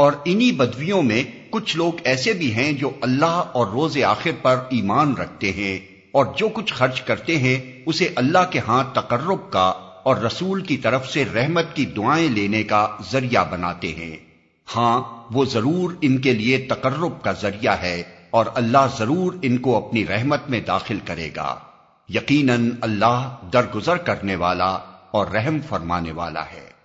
اور انہی بدویوں میں کچھ لوگ ایسے بھی ہیں جو اللہ اور روز آخر پر ایمان رکھتے ہیں اور جو کچھ خرچ کرتے ہیں، اسے اللہ کے ہاں تقرب کا اور رسول کی طرف سے رحمت کی دعائیں لینے کا ذریعہ بناتے ہیں۔ ہاں وہ ضرور ان کے لیے تقرب کا ذریعہ ہے اور اللہ ضرور ان کو اپنی رحمت میں داخل کرے گا۔ یقیناً اللہ درگزر کرنے والا اور رحم فرمانے والا ہے۔